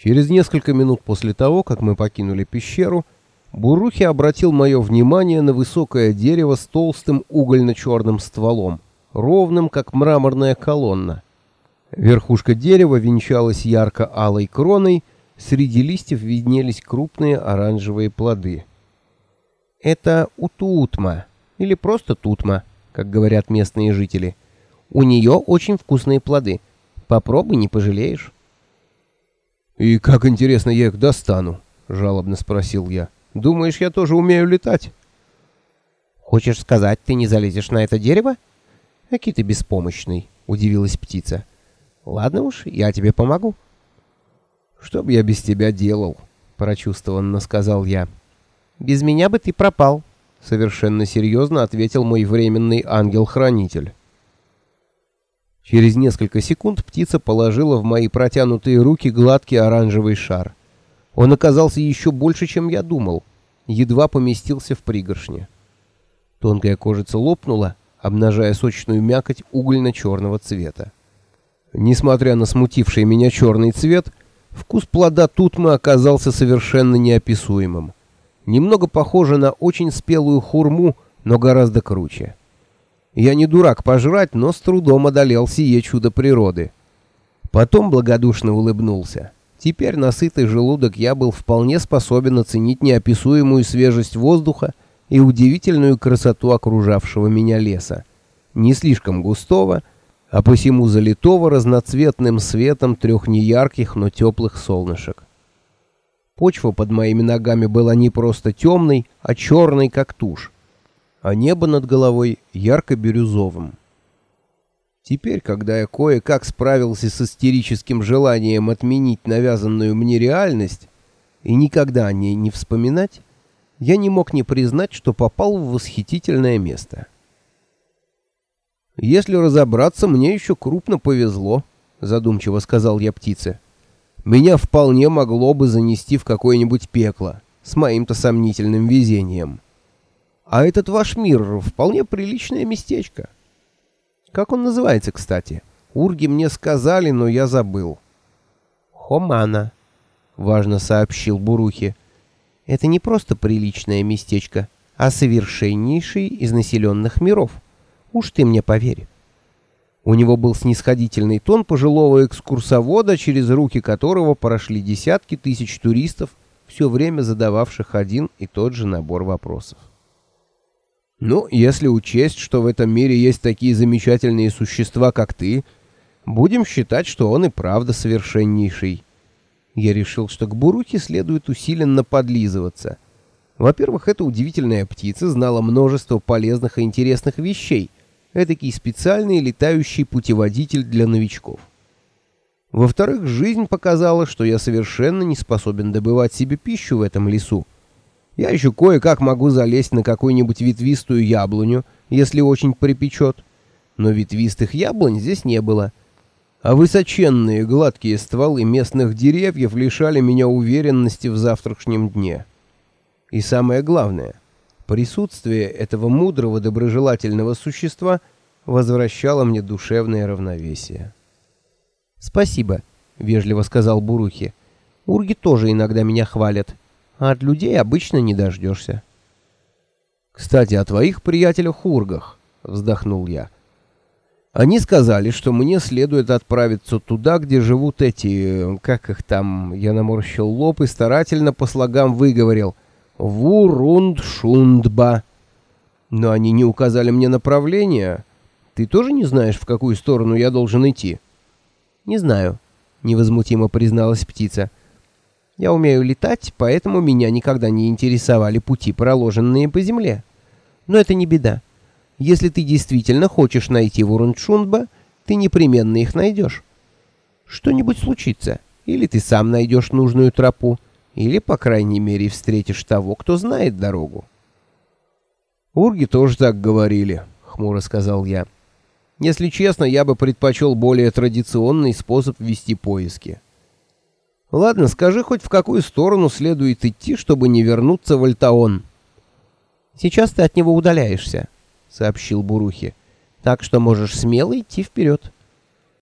Через несколько минут после того, как мы покинули пещеру, Бурухи обратил мое внимание на высокое дерево с толстым угольно-черным стволом, ровным, как мраморная колонна. Верхушка дерева венчалась ярко-алой кроной, среди листьев виднелись крупные оранжевые плоды. Это утутма, или просто тутма, как говорят местные жители. У нее очень вкусные плоды. Попробуй, не пожалеешь. «И как интересно я их достану?» — жалобно спросил я. «Думаешь, я тоже умею летать?» «Хочешь сказать, ты не залезешь на это дерево?» «Аки ты беспомощный», — удивилась птица. «Ладно уж, я тебе помогу». «Что бы я без тебя делал?» — прочувствованно сказал я. «Без меня бы ты пропал», — совершенно серьезно ответил мой временный ангел-хранитель. Через несколько секунд птица положила в мои протянутые руки гладкий оранжевый шар. Он оказался еще больше, чем я думал. Едва поместился в пригоршне. Тонкая кожица лопнула, обнажая сочную мякоть угольно-черного цвета. Несмотря на смутивший меня черный цвет, вкус плода тутмы оказался совершенно неописуемым. Немного похоже на очень спелую хурму, но гораздо круче. Я не дурак пожрать, но с трудом одолел сие чудо природы. Потом благодушно улыбнулся. Теперь на сытый желудок я был вполне способен оценить неописуемую свежесть воздуха и удивительную красоту окружавшего меня леса. Не слишком густого, а посему залитого разноцветным светом трех неярких, но теплых солнышек. Почва под моими ногами была не просто темной, а черной, как тушь а небо над головой ярко-бирюзовым. Теперь, когда я кое-как справился с истерическим желанием отменить навязанную мне реальность и никогда о ней не вспоминать, я не мог не признать, что попал в восхитительное место. «Если разобраться, мне еще крупно повезло», — задумчиво сказал я птице. «Меня вполне могло бы занести в какое-нибудь пекло с моим-то сомнительным везением». А этот ваш мир вполне приличное местечко. Как он называется, кстати? Урги мне сказали, но я забыл. Хомана, важно сообщил Бурухи. Это не просто приличное местечко, а совершеннейший из населенных миров. Уж ты мне поверь. У него был снисходительный тон пожилого экскурсовода, через руки которого прошли десятки тысяч туристов, все время задававших один и тот же набор вопросов. Ну, если учесть, что в этом мире есть такие замечательные существа, как ты, будем считать, что он и правда совершеннейший. Я решил, что к Бурухе следует усиленно подлизываться. Во-первых, эта удивительная птица знала множество полезных и интересных вещей. Этакий специальный летающий путеводитель для новичков. Во-вторых, жизнь показала, что я совершенно не способен добывать себе пищу в этом лесу. Я еще кое-как могу залезть на какую-нибудь ветвистую яблоню, если очень припечет. Но ветвистых яблонь здесь не было. А высоченные гладкие стволы местных деревьев лишали меня уверенности в завтрашнем дне. И самое главное, присутствие этого мудрого доброжелательного существа возвращало мне душевное равновесие. «Спасибо», — вежливо сказал Бурухи. «Урги тоже иногда меня хвалят» а от людей обычно не дождешься. «Кстати, о твоих приятелях-хургах», — вздохнул я. «Они сказали, что мне следует отправиться туда, где живут эти... Как их там?» Я наморщил лоб и старательно по слогам выговорил. «Вурундшундба». «Но они не указали мне направление. Ты тоже не знаешь, в какую сторону я должен идти?» «Не знаю», — невозмутимо призналась птица. Я умею летать, поэтому меня никогда не интересовали пути, проложенные по земле. Но это не беда. Если ты действительно хочешь найти Вурунчунба, ты непременно их найдешь. Что-нибудь случится, или ты сам найдешь нужную тропу, или, по крайней мере, встретишь того, кто знает дорогу. «Урги тоже так говорили», — хмуро сказал я. «Если честно, я бы предпочел более традиционный способ вести поиски». Ладно, скажи хоть в какую сторону следует идти, чтобы не вернуться в Альтаон. Сейчас ты от него удаляешься, сообщил Бурухи. Так что можешь смело идти вперед.